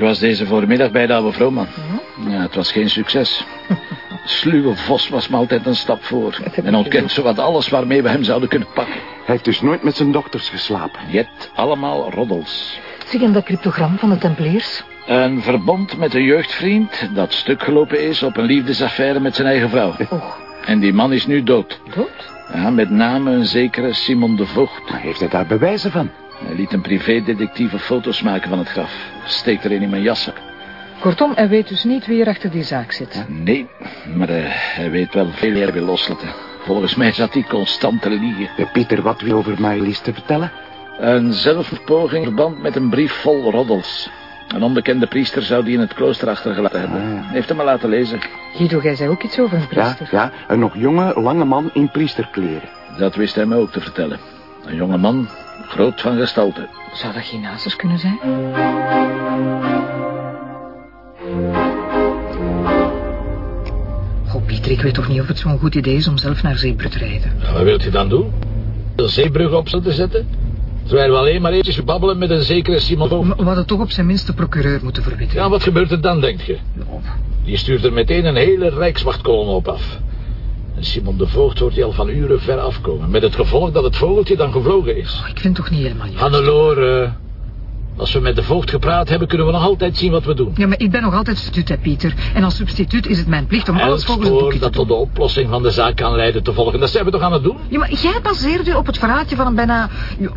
Ik was deze voormiddag bij de oude Vrooman. Ja, het was geen succes. Sluwe Vos was me altijd een stap voor. En ontkent zowat alles waarmee we hem zouden kunnen pakken. Hij heeft dus nooit met zijn dochters geslapen. Jet allemaal roddels. Zeg, en dat cryptogram van de Templiers? Een verbond met een jeugdvriend dat stuk gelopen is op een liefdesaffaire met zijn eigen vrouw. Och, En die man is nu dood. dood? Ja, met name een zekere Simon de Voogd. Maar heeft hij daar bewijzen van? Hij liet een privédetectieve foto's maken van het graf. Steekt er een in mijn jaszak. Kortom, hij weet dus niet wie er achter die zaak zit. Nee, maar eh, hij weet wel veel meer wil loslaten. Volgens mij zat hij constant te liegen. Eh, Pieter, wat wil over Maëlys te vertellen? Een zelfpoging in verband met een brief vol roddels. Een onbekende priester zou die in het klooster achtergelaten hebben. Ah, ja. Heeft hem maar laten lezen. Guido, jij zei ook iets over een Ja, priester. ja, een nog jonge, lange man in priesterkleren. Dat wist hij me ook te vertellen. Een jonge man, groot van gestalte. Zou dat Ginasus kunnen zijn? Oh, Pieter, ik weet toch niet of het zo'n goed idee is om zelf naar Zeebrug te rijden. Ja, wat wilt u dan doen? Een zeebrug op te zetten? Terwijl we alleen maar eventjes babbelen met een zekere Simon we hadden toch op zijn minst de procureur moeten verwittigen. Ja, wat gebeurt er dan, denk je? Die stuurt er meteen een hele rijkswachtkolon op af. En Simon de Voogd hoort hij al van uren ver afkomen. Met het gevolg dat het vogeltje dan gevlogen is. Oh, ik vind het toch niet helemaal juist. Hannelore, als we met de voogd gepraat hebben... kunnen we nog altijd zien wat we doen. Ja, maar ik ben nog altijd substituut, hè, Pieter. En als substituut is het mijn plicht om Elk alles volgens het boekje te dat doen. tot de oplossing van de zaak kan leiden te volgen. Dat zijn we toch aan het doen? Ja, maar jij baseert je op het verraadje van een bijna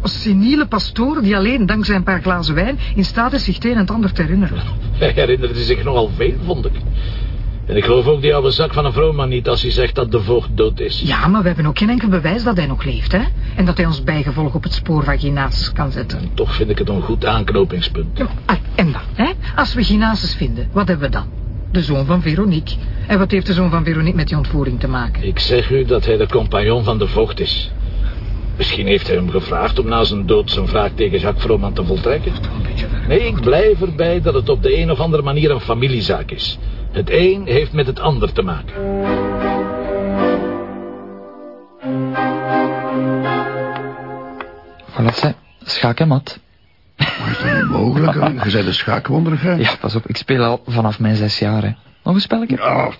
seniele pastoor... die alleen dankzij een paar glazen wijn in staat is zich het een en het ander te herinneren. Hij herinnerde zich nogal veel, vond ik. En ik geloof ook die oude zak van een vrouwman niet als hij zegt dat de voogd dood is. Ja, maar we hebben ook geen enkel bewijs dat hij nog leeft, hè? En dat hij ons bijgevolg op het spoor van Ginasus kan zetten. Toch vind ik het een goed aanknopingspunt. Ja, maar, en dan, hè? Als we Ginasus vinden, wat hebben we dan? De zoon van Veronique. En wat heeft de zoon van Veronique met die ontvoering te maken? Ik zeg u dat hij de compagnon van de voogd is. Misschien heeft hij hem gevraagd om na zijn dood zijn wraak tegen Jacques Froman te voltrekken. Nee, ik blijf erbij dat het op de een of andere manier een familiezaak is. Het een heeft met het ander te maken. Voilà, zeg. Schaak en mat. Maar is dat niet mogelijk? hè? Je bent een schaakwonderige. Ja, pas op. Ik speel al vanaf mijn zes jaar, hè. Nog een spelletje? Ja,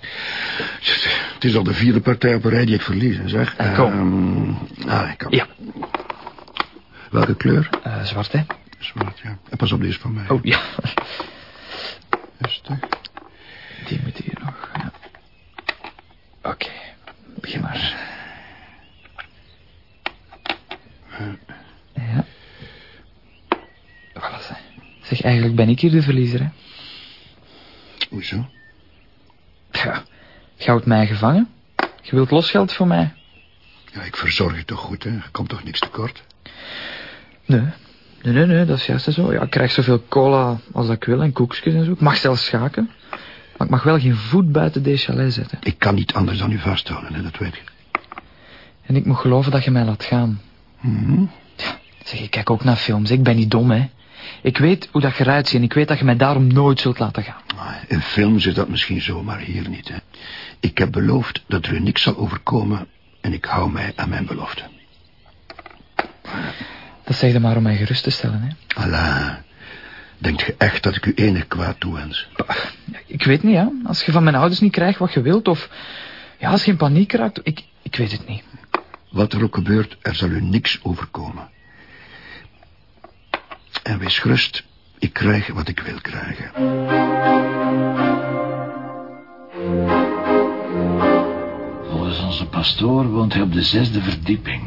het is al de vierde partij op een rij die ik verlies, hè, zeg. Eh, kom. Ehm, ah, ik kan. Ja. Welke kleur? Eh, zwart, hè. Zwart, ja. En pas op, die is van mij. Oh, ja. Rustig. Die moet hier nog, ja. Oké, begin maar. Ja. Voilà, zeg. Zeg, eigenlijk ben ik hier de verliezer, hè. Hoezo? Ja. Je houdt mij gevangen. Je wilt losgeld voor mij. Ja, ik verzorg je toch goed, hè? Er komt toch niks tekort? Nee. Nee, nee, nee, dat is juist zo. Ja, ik krijg zoveel cola als dat ik wil en koekjes en zo. Ik mag zelfs schaken. Maar ik mag wel geen voet buiten deze chalet zetten. Ik kan niet anders dan u vasthouden, hè? Dat weet je. En ik moet geloven dat je mij laat gaan. Mhm. Zeg, ik kijk ook naar films. Ik ben niet dom, hè. Ik weet hoe dat je eruit ziet en ik weet dat je mij daarom nooit zult laten gaan. Ah, In films is dat misschien zo, maar hier niet, hè? Ik heb beloofd dat er u niks zal overkomen... en ik hou mij aan mijn belofte. Dat zeg je maar om mij gerust te stellen, hè. Allah, denkt je echt dat ik u enig kwaad toewens? Ik weet niet, ja. Als je van mijn ouders niet krijgt wat je wilt, of... Ja, als je in paniek raakt, ik, ik weet het niet. Wat er ook gebeurt, er zal u niks overkomen. En wees gerust, ik krijg wat ik wil krijgen. Volgens onze pastoor woont hij op de zesde verdieping.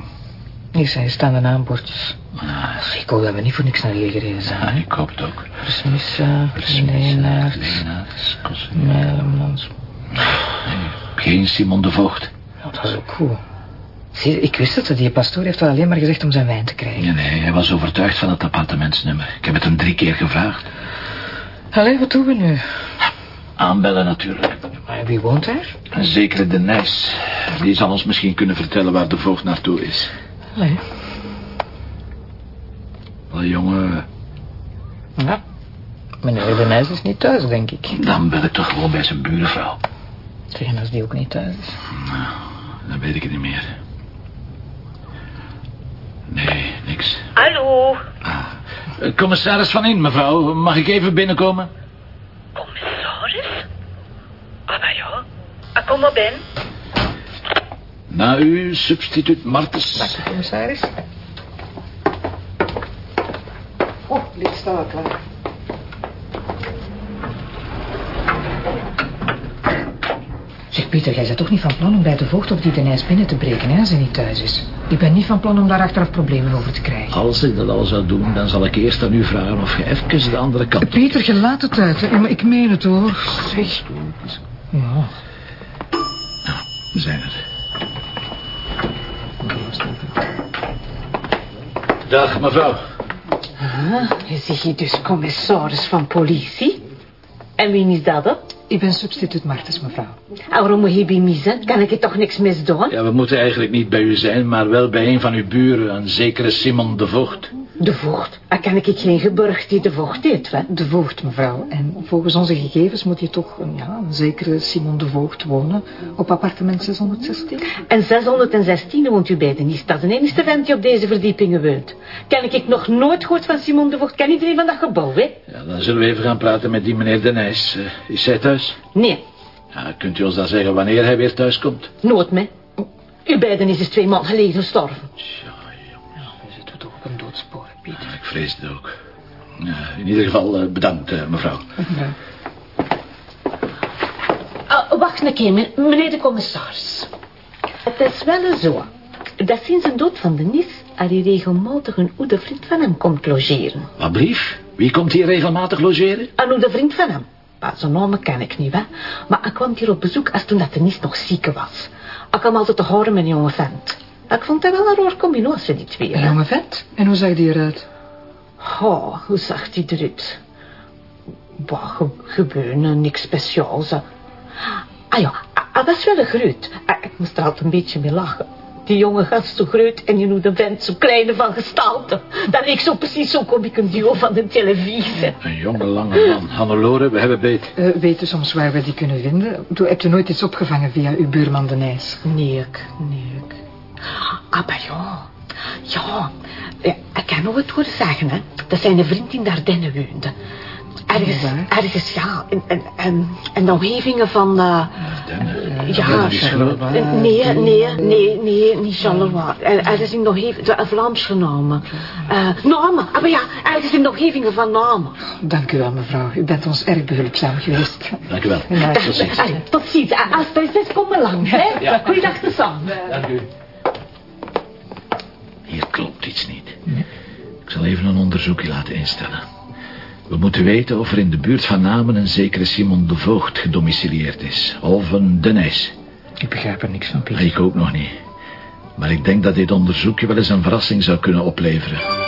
Hier zijn staande naambordjes. Ah, Ik hoop dat we niet voor niks naar hier gereden zijn. ja, hè? ik hoop het ook. Versmissa, Leenaert, Leenaerts. Mijlemans. Geen Simon de. Ja, dat is ook goed. Zie, ik wist het, die pastoor heeft wel alleen maar gezegd om zijn wijn te krijgen. Nee, nee, hij was overtuigd van het appartementsnummer. Ik heb het hem drie keer gevraagd. Allee, wat doen we nu? Aanbellen natuurlijk. Maar wie woont daar? Een zekere de Nijs. Die zal ons misschien kunnen vertellen waar de voogd naartoe is. Allee. Wel, jongen, Ja. Meneer de Nijs is niet thuis, denk ik. dan bel ik toch gewoon bij zijn buurvrouw. Zeg, en als die ook niet thuis is? Dan weet ik het niet meer. Eh, commissaris Van In, mevrouw. Mag ik even binnenkomen? Commissaris? Ah, ja. Ah, kom maar binnen. Na u, substituut Martens. Dank u, commissaris. Oh, licht staat al klaar. Zeg, Pieter, jij bent toch niet van plan om bij de voogd op die denijs binnen te breken, hè, als hij niet thuis is? Ik ben niet van plan om daar achteraf problemen over te krijgen. Als ik dat al zou doen, dan zal ik eerst aan u vragen of je even de andere kant... Pieter, je laat het uit, hè. Maar ik meen het, hoor. Zeg. Ja. We zijn er. Dag, mevrouw. Ah, zeg je dus commissaris van politie? En wie is dat, hè? Ik ben substituut Martens, mevrouw. En waarom moet je bij mij zijn? Kan ik je toch niks misdoen? Ja, we moeten eigenlijk niet bij u zijn, maar wel bij een van uw buren, een zekere Simon de Voogd. De voogd. Dan kan ik geen geburgd die de voogd heet, hè? De voogd, mevrouw. En volgens onze gegevens moet je toch een, ja, een zekere Simon de Voogd wonen op appartement 616. En 616 woont u bij de Nies. Dat is de enige vent die op deze verdiepingen woont. Ken ik nog nooit gehoord van Simon de Voogd? Ken iedereen van dat gebouw, hè? Ja, dan zullen we even gaan praten met die meneer De Nijs. Eh, is hij thuis? Nee, Ja, kunt u ons dan zeggen wanneer hij weer thuis komt? nooit mee. U beiden is dus twee maanden geleden gestorven. We zitten toch op een doodspoor, Pieter. Ik vrees het ook. In ieder geval eh, bedankt, eh, mevrouw. Ja. Ah, wacht een keer, men- meneer de commissaris. Het is wel zo dat sinds de dood van de Nis... al hij regelmatig een oude vriend van hem komt logeren. Wat brief? Wie komt hier regelmatig logeren? Een oude vriend van hem. Maar zijn naam ken ik niet, hè. Maar hij kwam hier op bezoek als toen dat de Nis nog ziek was. Ik kwam altijd te horen met een jonge vent. Ik vond dat wel een raar combinatie, die twee. Een hè. jonge vent. En hoe zag die eruit? Oh, hoe zag hij eruit? Bah, ge gewone, niks speciaals. hè. Ah ja, hij was wel een groot. Ah, Ik moest er altijd een beetje mee lachen. Die jongen gast zo groot en je noemt de vent zo kleine van gestalte. Dat leek zo precies zo kom ik een duo van de televisie. Een jonge, lange man. Hannelore, we hebben beet. Eh, weet u soms waar we die kunnen vinden? Toen hebt u nooit iets opgevangen via uw buurman de Nijs? Nee, ik, nee, ik. Maar ja. Ja, ja, ik kan nog het horen zeggen, hè. Dat zijn een vriend in de Ardennen woonde. Ergens, ergens, ja, in, in, in, in de omgevingen van... eh, ja, die is groot. eh, nee, nee, nee, nee, niet Charleroi. Er er is in de omgeving, Vlaams genomen. Eh Namen, ah, maar ja, ergens in de omgevingen van Namen. Dank u wel, mevrouw. U bent ons erg behulpzaam geweest. Dank u wel. Ja, Tot ziens. Tot ziens. Ah, Als het is, kom maar lang, hè. Ja. Goeiedag te samen. Dank u. Hier klopt iets niet. Ik zal even een onderzoekje laten instellen. We moeten weten of er in de buurt van Namen een zekere Simon de Voogd gedomicilieerd is. Of een De Nijs. Ik begrijp er niks van, Pieter. Ik ook nog niet. Maar ik denk dat dit onderzoekje wel eens een verrassing zou kunnen opleveren.